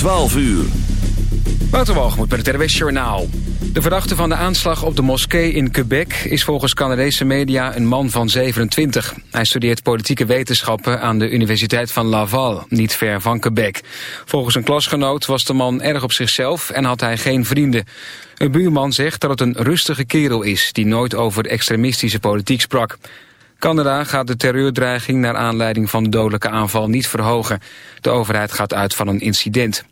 12 uur. Wouter met het RWS Journaal. De verdachte van de aanslag op de moskee in Quebec... is volgens Canadese media een man van 27. Hij studeert politieke wetenschappen aan de Universiteit van Laval... niet ver van Quebec. Volgens een klasgenoot was de man erg op zichzelf... en had hij geen vrienden. Een buurman zegt dat het een rustige kerel is... die nooit over extremistische politiek sprak. Canada gaat de terreurdreiging naar aanleiding van de dodelijke aanval niet verhogen. De overheid gaat uit van een incident.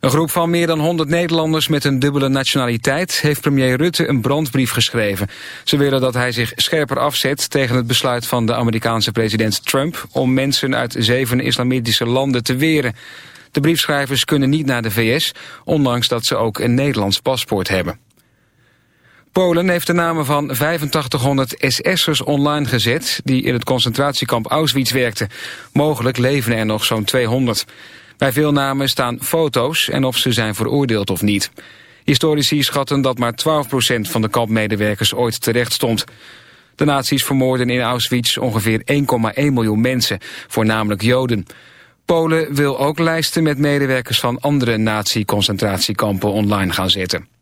Een groep van meer dan 100 Nederlanders met een dubbele nationaliteit... heeft premier Rutte een brandbrief geschreven. Ze willen dat hij zich scherper afzet tegen het besluit van de Amerikaanse president Trump... om mensen uit zeven islamitische landen te weren. De briefschrijvers kunnen niet naar de VS, ondanks dat ze ook een Nederlands paspoort hebben. Polen heeft de namen van 8500 SS'ers online gezet... die in het concentratiekamp Auschwitz werkten. Mogelijk leven er nog zo'n 200. Bij veel namen staan foto's en of ze zijn veroordeeld of niet. Historici schatten dat maar 12% van de kampmedewerkers ooit terecht stond. De nazi's vermoorden in Auschwitz ongeveer 1,1 miljoen mensen, voornamelijk Joden. Polen wil ook lijsten met medewerkers van andere nazi-concentratiekampen online gaan zetten.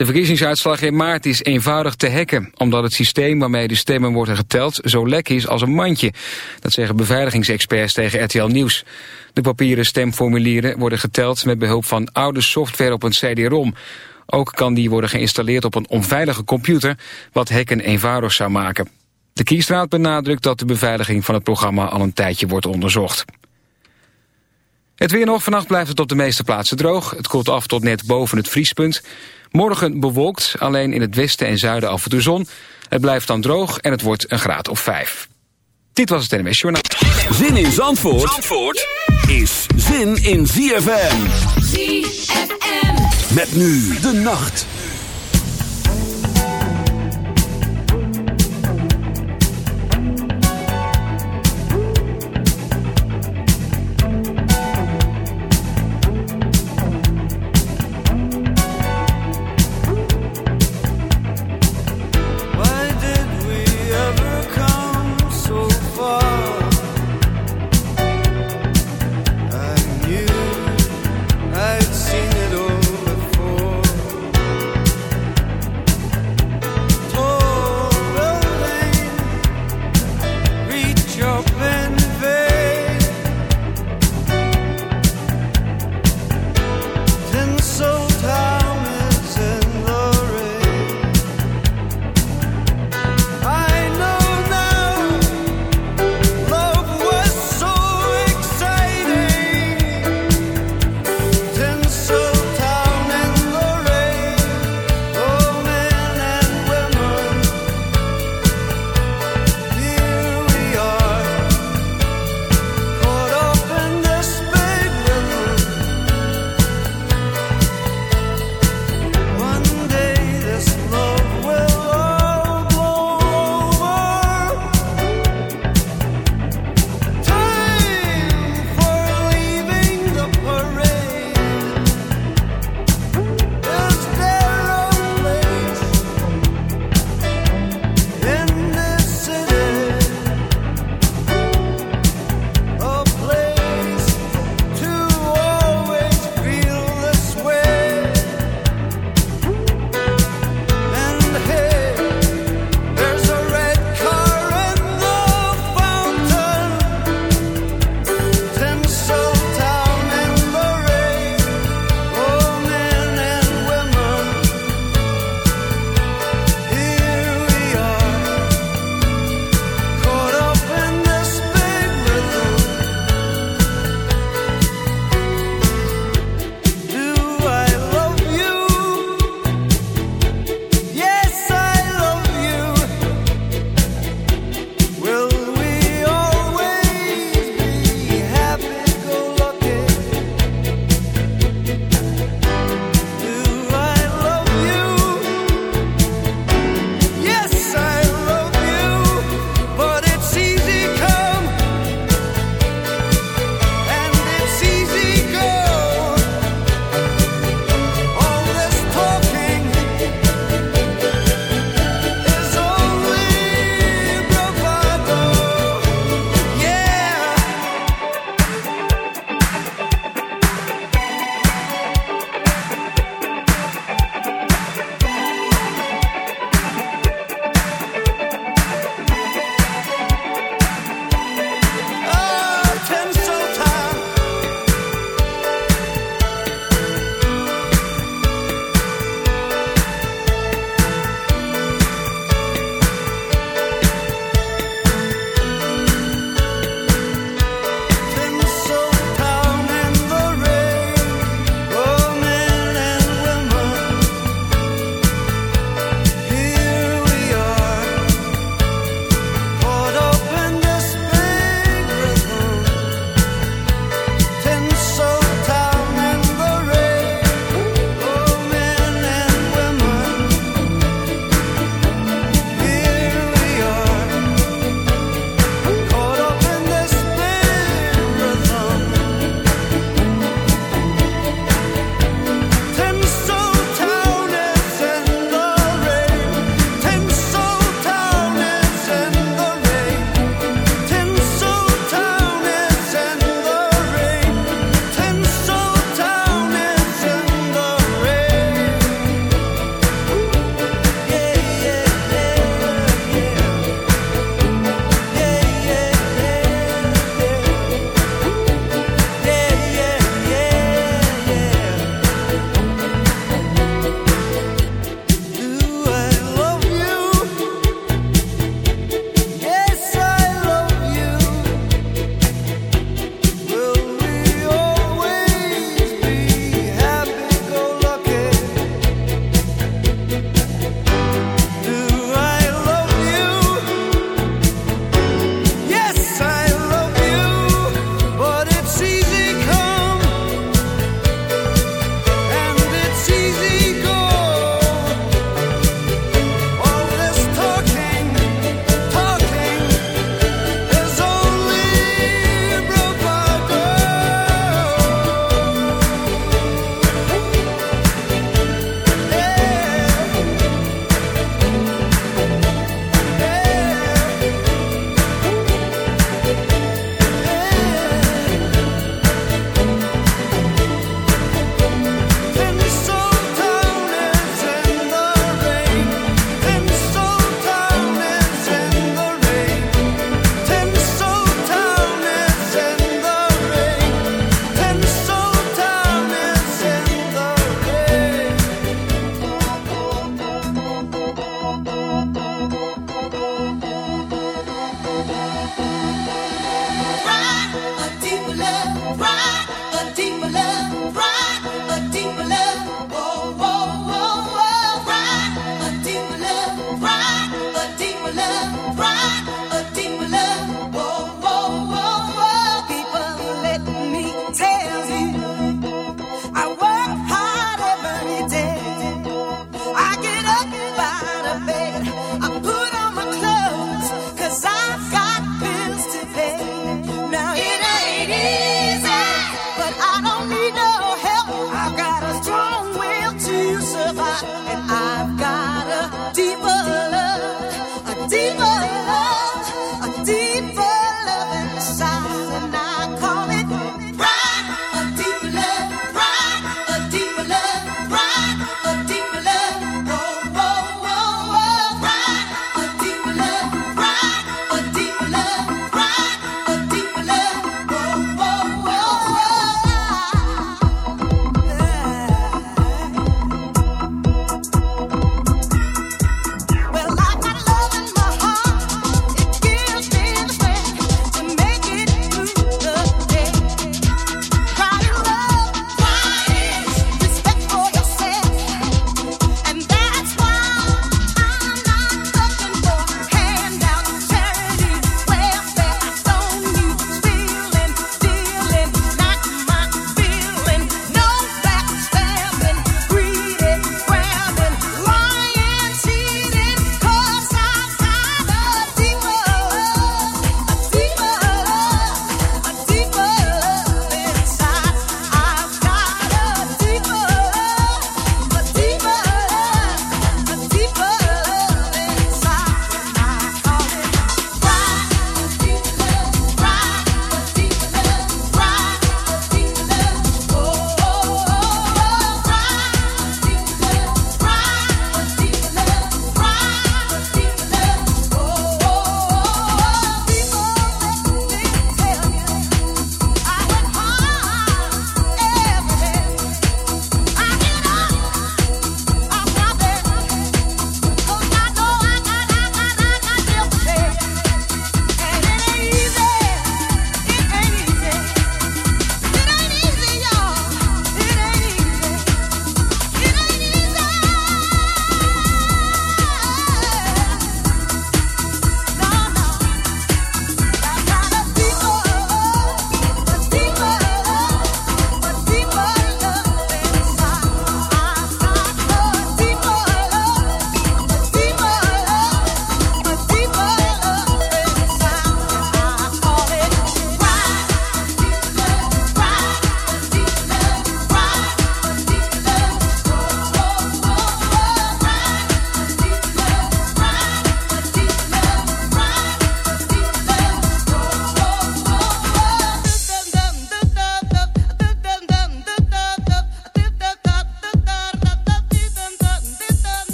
De verkiezingsuitslag in maart is eenvoudig te hacken... omdat het systeem waarmee de stemmen worden geteld zo lek is als een mandje. Dat zeggen beveiligingsexperts tegen RTL Nieuws. De papieren stemformulieren worden geteld met behulp van oude software op een CD-ROM. Ook kan die worden geïnstalleerd op een onveilige computer... wat hacken eenvoudig zou maken. De kiesraad benadrukt dat de beveiliging van het programma al een tijdje wordt onderzocht. Het weer nog. Vannacht blijft het op de meeste plaatsen droog. Het koelt af tot net boven het vriespunt. Morgen bewolkt, alleen in het westen en zuiden af en toe zon. Het blijft dan droog en het wordt een graad of vijf. Dit was het NMS Journaal. Zin in Zandvoort, Zandvoort is zin in ZFM. ZFM. Met nu de nacht.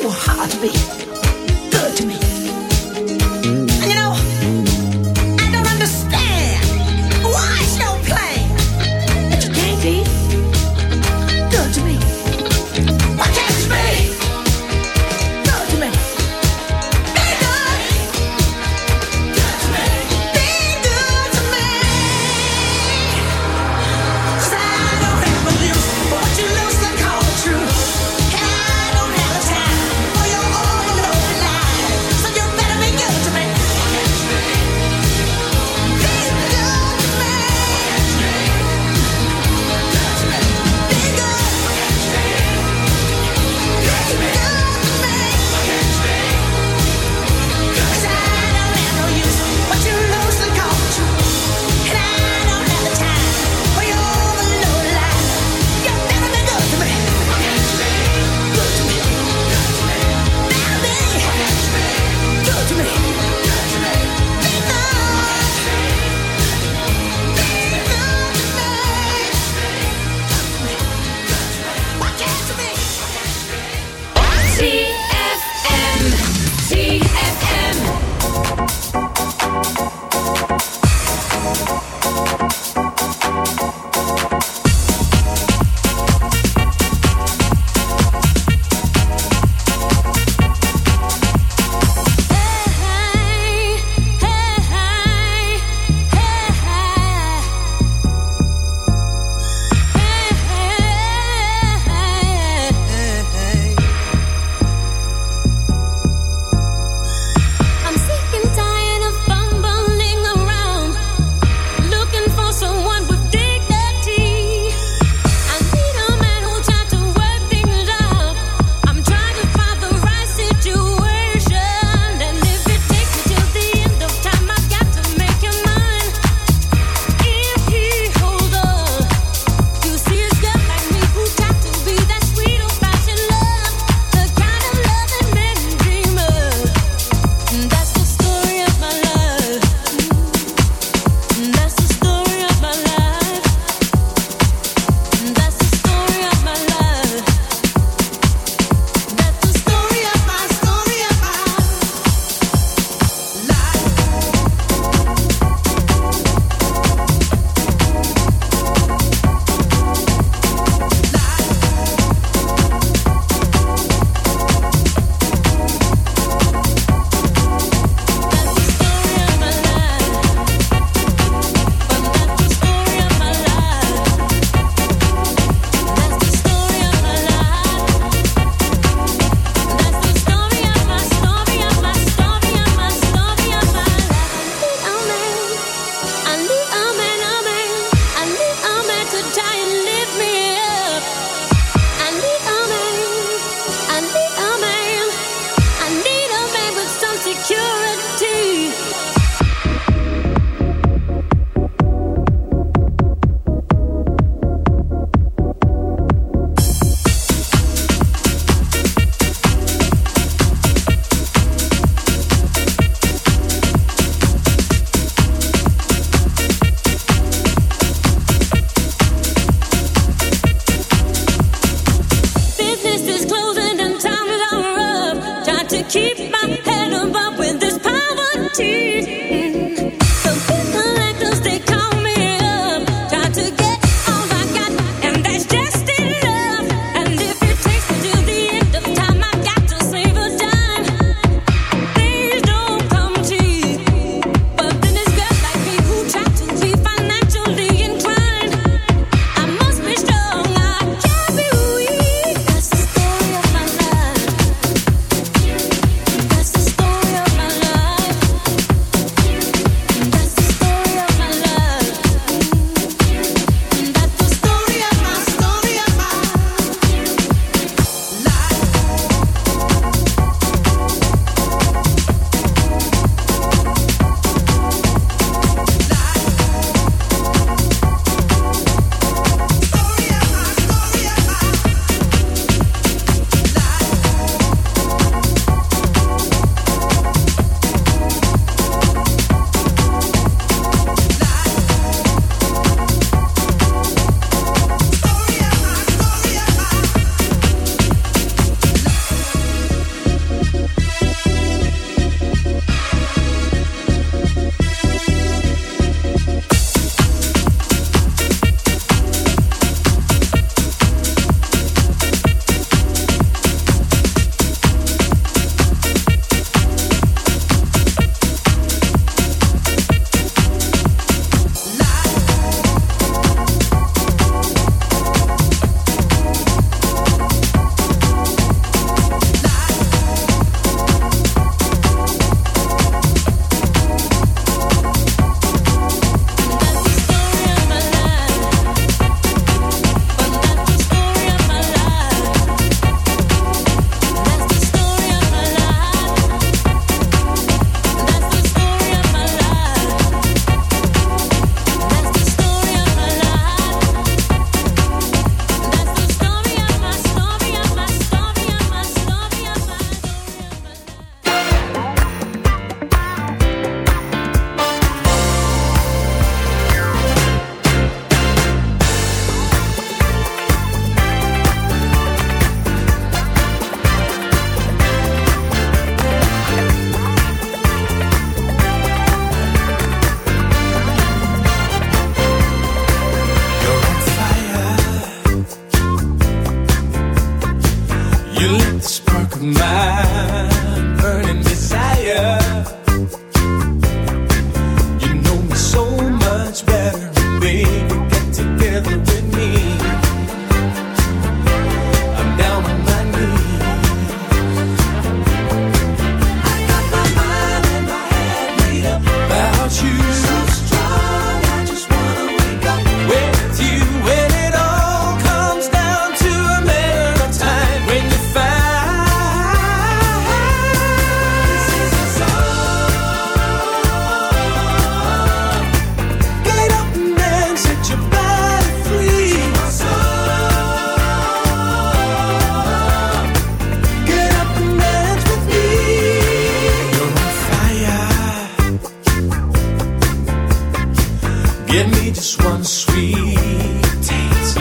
我哈 hard.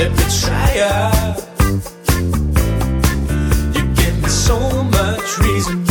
Try. You give me so much reason.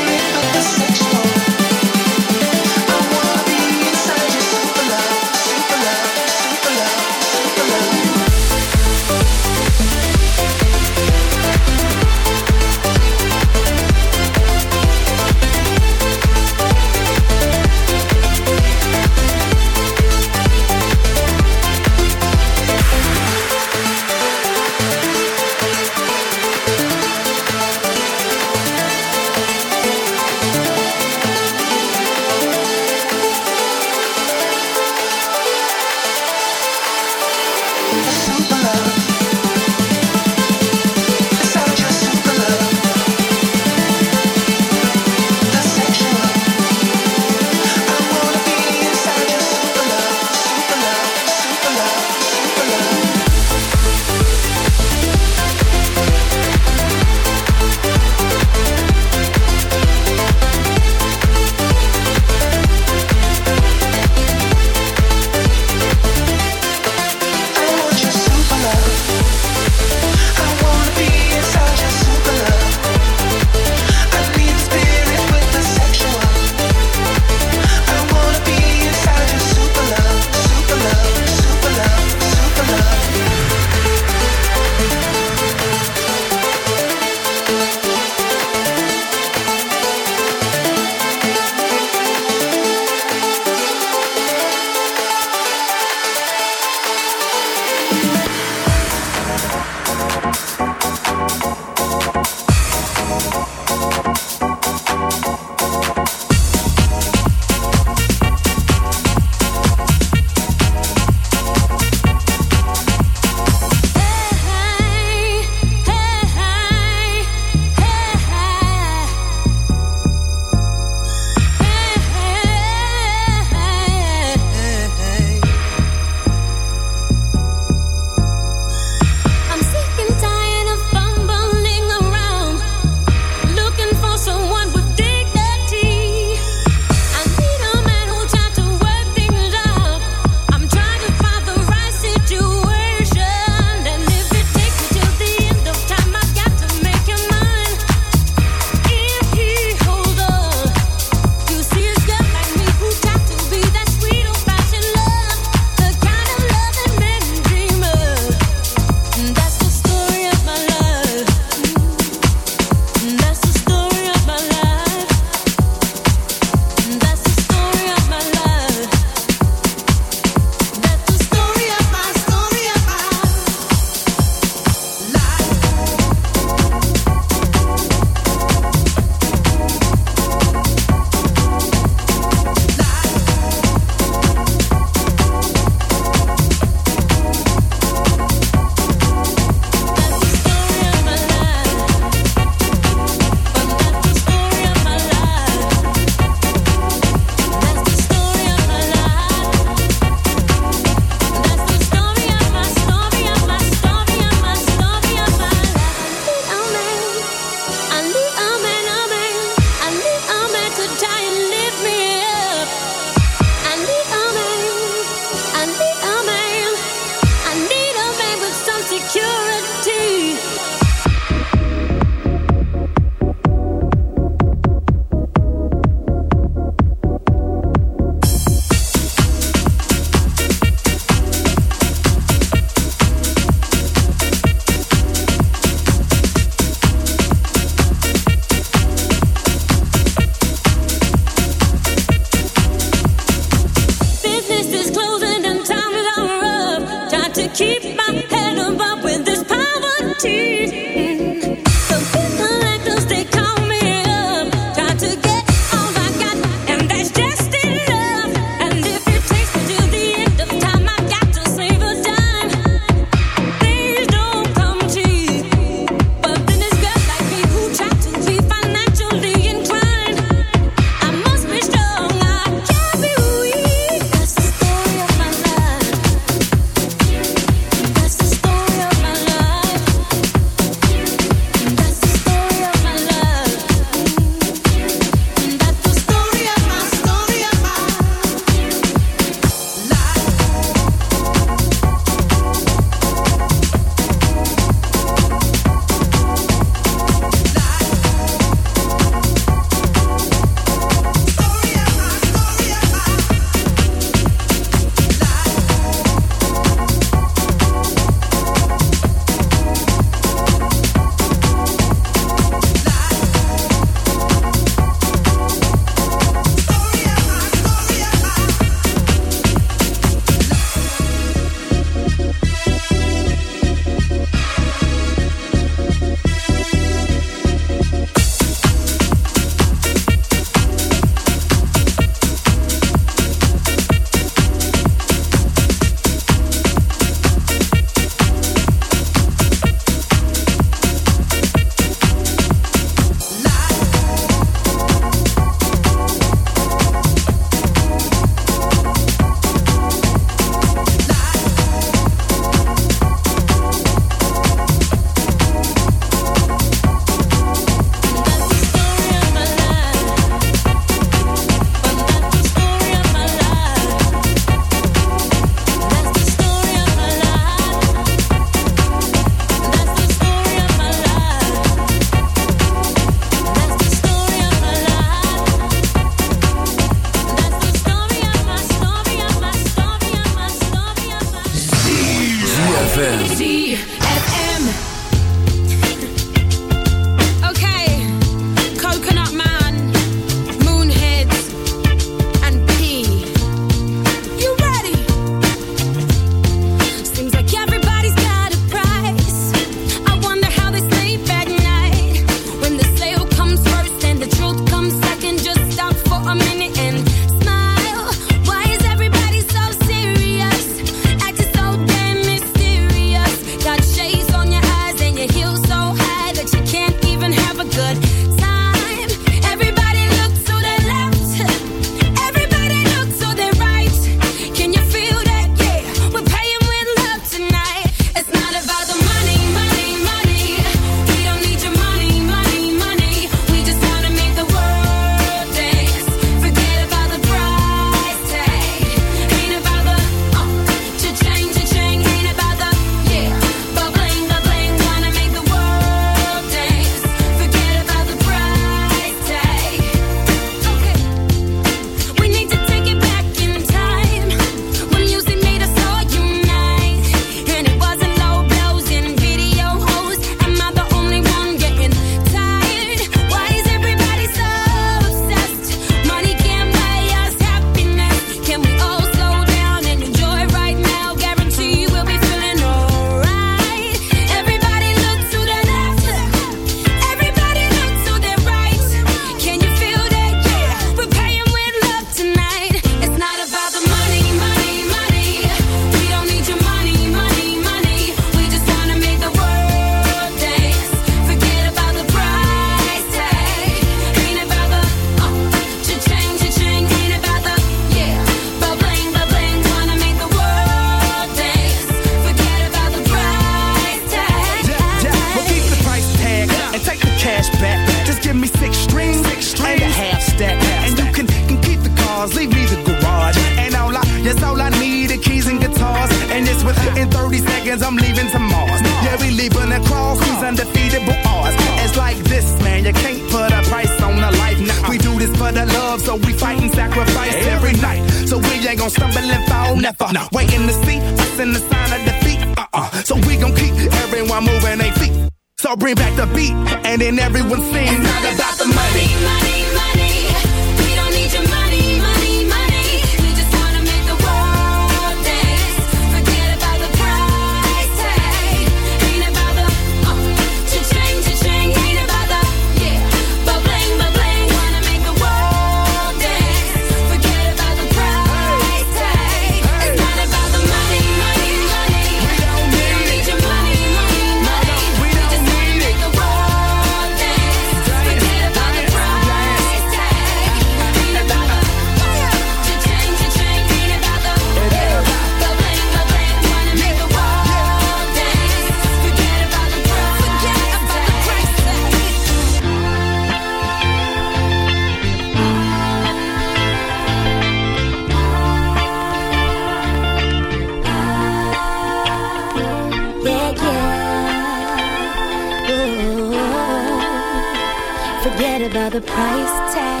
forget about the price tag.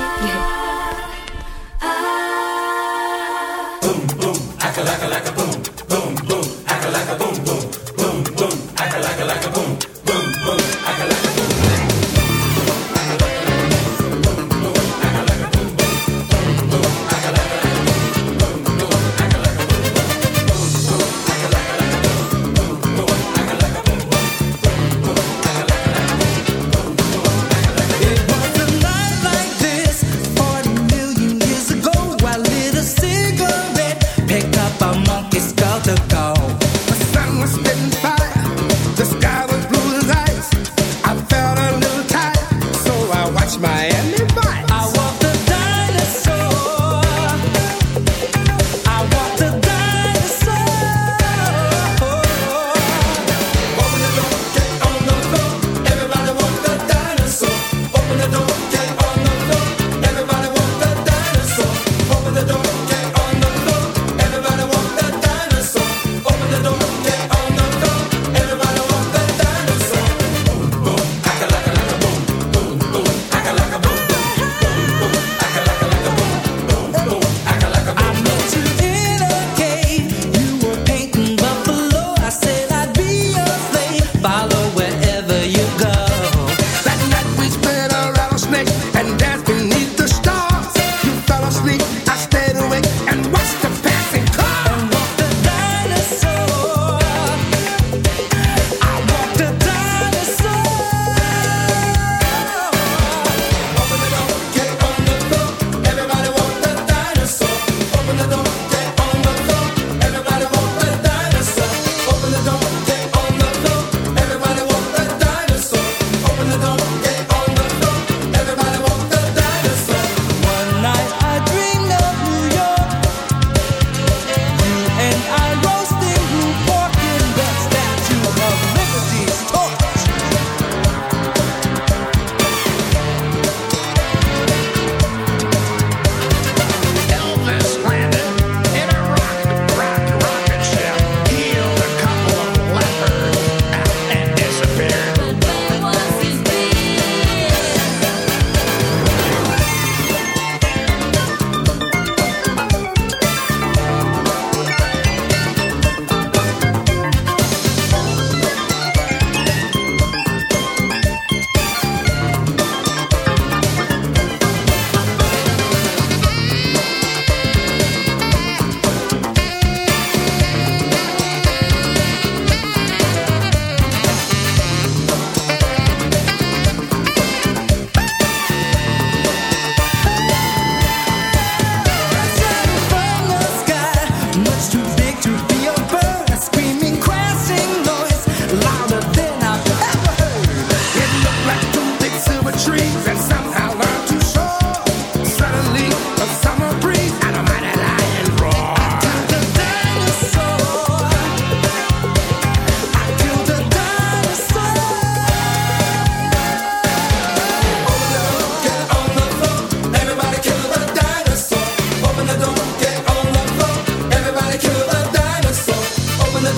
boom, boom, acca, lacka, lacka, boom, boom, boom, acca, lacka, boom.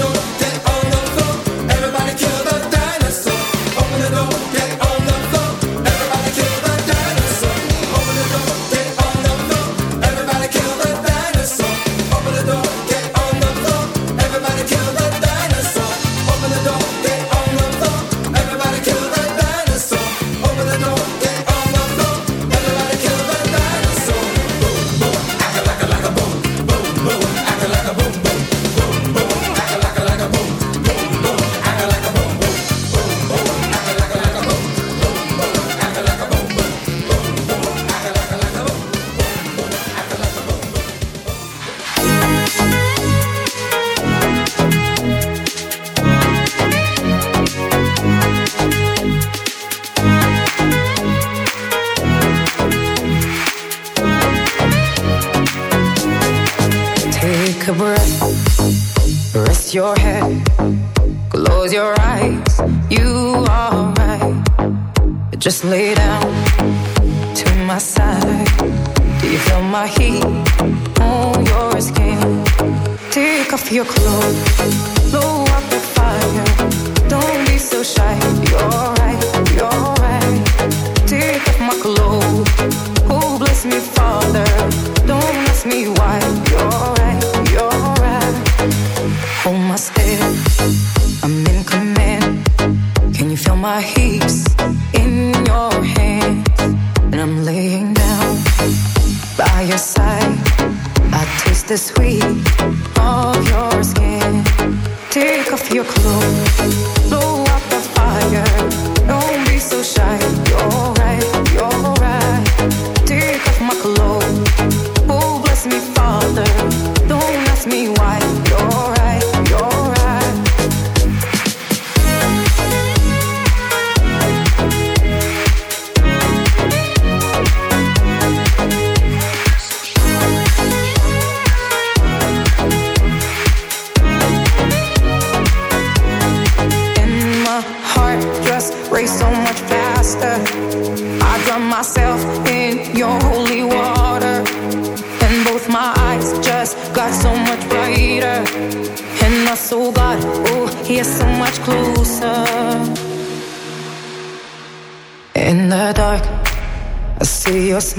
mundo